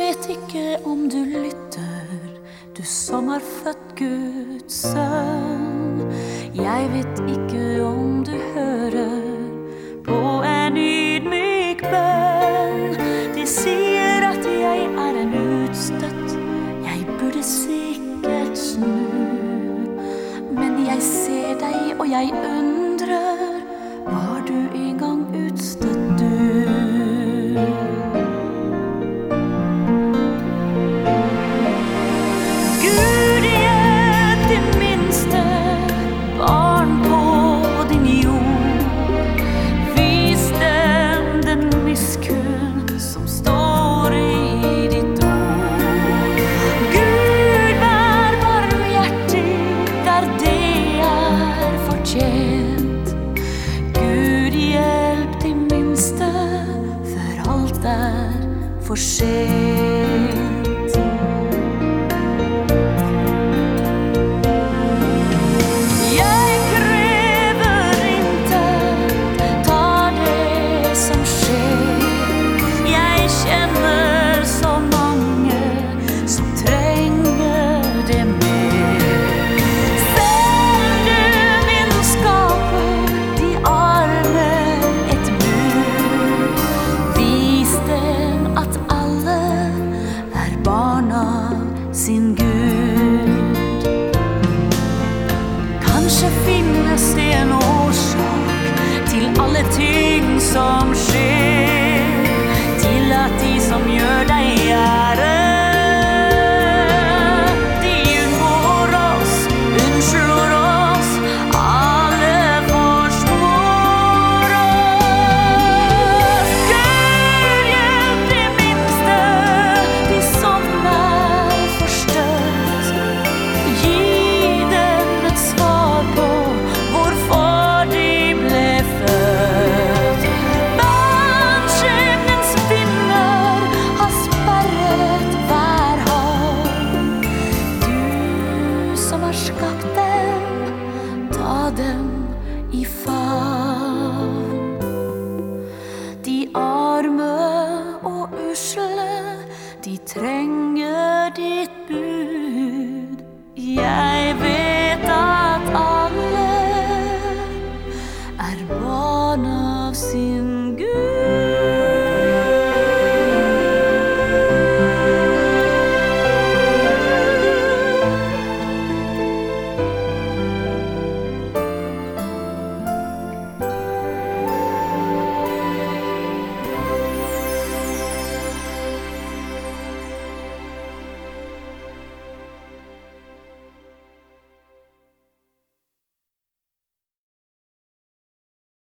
vet ikke om du lytter, du som har født Guds sønn. Jeg vet ikke om du hører på en ydmyk bønn. De sier at jeg er en utstøtt, jeg burde sikkert snu. Men jeg ser deg, og jeg ønsker fortjent. Gud, hjelp de minste, før alt er for sent. av sin Gud. Kanskje finnes det De trenger ditt bud. Jeg